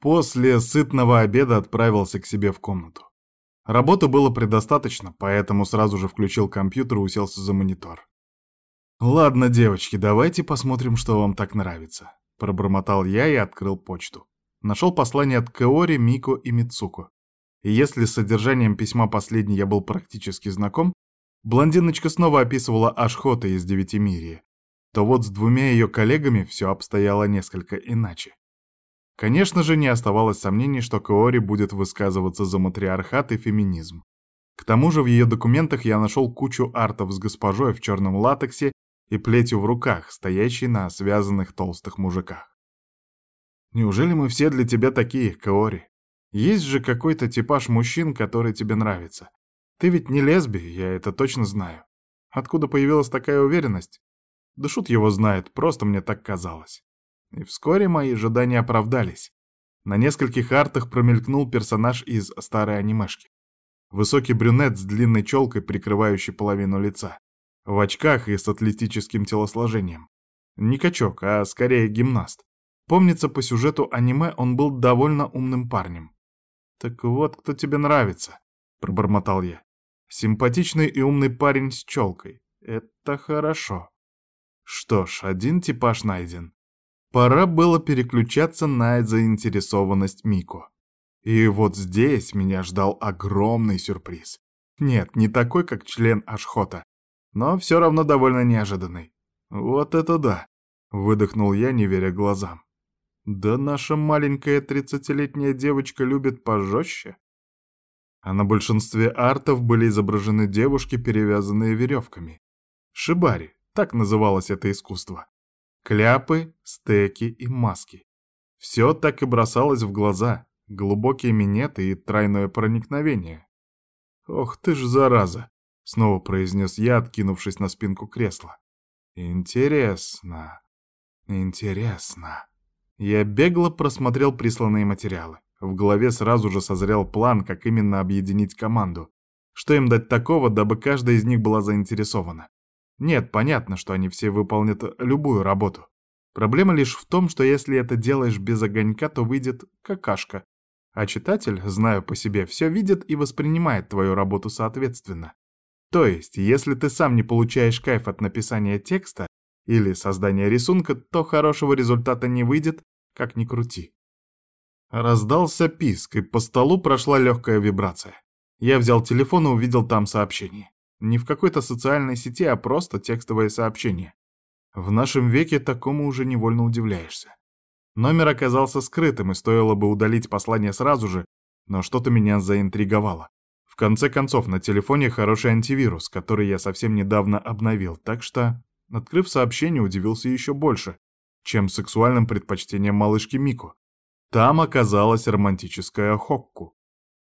После сытного обеда отправился к себе в комнату. Работы было предостаточно, поэтому сразу же включил компьютер и уселся за монитор. «Ладно, девочки, давайте посмотрим, что вам так нравится», — пробормотал я и открыл почту. Нашел послание от Кеори, Мико и Мицуко. И если с содержанием письма последней я был практически знаком, блондиночка снова описывала Ашхота из Девятимирия, то вот с двумя ее коллегами все обстояло несколько иначе. Конечно же, не оставалось сомнений, что Каори будет высказываться за матриархат и феминизм. К тому же в ее документах я нашел кучу артов с госпожой в черном латексе и плетью в руках, стоящей на связанных толстых мужиках. Неужели мы все для тебя такие, Каори? Есть же какой-то типаж мужчин, который тебе нравится. Ты ведь не лесби, я это точно знаю. Откуда появилась такая уверенность? Да шут его знает, просто мне так казалось. И вскоре мои ожидания оправдались. На нескольких артах промелькнул персонаж из старой анимешки. Высокий брюнет с длинной челкой, прикрывающей половину лица. В очках и с атлетическим телосложением. Не качок, а скорее гимнаст. Помнится, по сюжету аниме он был довольно умным парнем. «Так вот, кто тебе нравится», — пробормотал я. «Симпатичный и умный парень с челкой. Это хорошо». Что ж, один типаж найден. Пора было переключаться на заинтересованность Мико. И вот здесь меня ждал огромный сюрприз. Нет, не такой, как член Ашхота, но все равно довольно неожиданный. Вот это да! Выдохнул я, не веря глазам. Да наша маленькая тридцатилетняя девочка любит пожестче. А на большинстве артов были изображены девушки, перевязанные веревками. Шибари, так называлось это искусство. Кляпы, стеки и маски. Все так и бросалось в глаза. Глубокие минеты и тройное проникновение. «Ох ты ж, зараза!» — снова произнес я, откинувшись на спинку кресла. «Интересно, интересно». Я бегло просмотрел присланные материалы. В голове сразу же созрел план, как именно объединить команду. Что им дать такого, дабы каждая из них была заинтересована. Нет, понятно, что они все выполнят любую работу. Проблема лишь в том, что если это делаешь без огонька, то выйдет какашка. А читатель, знаю по себе, все видит и воспринимает твою работу соответственно. То есть, если ты сам не получаешь кайф от написания текста или создания рисунка, то хорошего результата не выйдет, как ни крути. Раздался писк, и по столу прошла легкая вибрация. Я взял телефон и увидел там сообщение. Не в какой-то социальной сети, а просто текстовое сообщение. В нашем веке такому уже невольно удивляешься. Номер оказался скрытым, и стоило бы удалить послание сразу же, но что-то меня заинтриговало. В конце концов, на телефоне хороший антивирус, который я совсем недавно обновил, так что, открыв сообщение, удивился еще больше, чем сексуальным предпочтением малышки Мику. Там оказалась романтическая Хокку.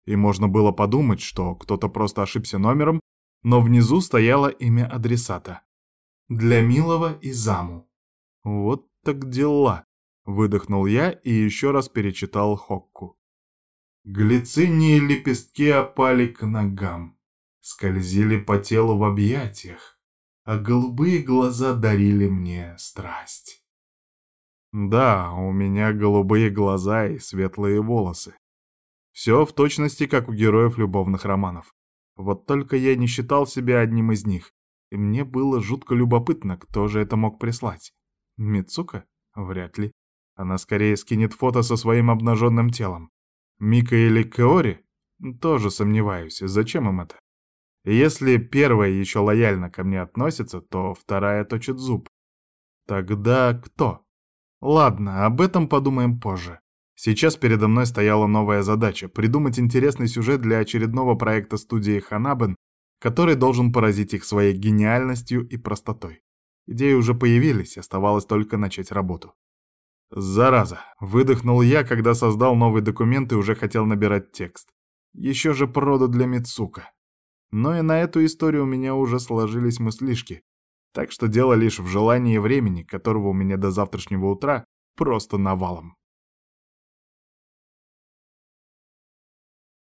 И можно было подумать, что кто-то просто ошибся номером но внизу стояло имя адресата. «Для милого и заму». «Вот так дела», — выдохнул я и еще раз перечитал Хокку. Глицинии лепестки опали к ногам, скользили по телу в объятиях, а голубые глаза дарили мне страсть. Да, у меня голубые глаза и светлые волосы. Все в точности, как у героев любовных романов. Вот только я не считал себя одним из них, и мне было жутко любопытно, кто же это мог прислать. Мицука? Вряд ли. Она скорее скинет фото со своим обнаженным телом. Мика или Кеори? Тоже сомневаюсь, зачем им это? Если первая еще лояльно ко мне относится, то вторая точит зуб. Тогда кто? Ладно, об этом подумаем позже. Сейчас передо мной стояла новая задача — придумать интересный сюжет для очередного проекта студии Ханабен, который должен поразить их своей гениальностью и простотой. Идеи уже появились, оставалось только начать работу. «Зараза!» — выдохнул я, когда создал новый документ и уже хотел набирать текст. Еще же прода для Мицука. Но и на эту историю у меня уже сложились мыслишки, так что дело лишь в желании времени, которого у меня до завтрашнего утра просто навалом.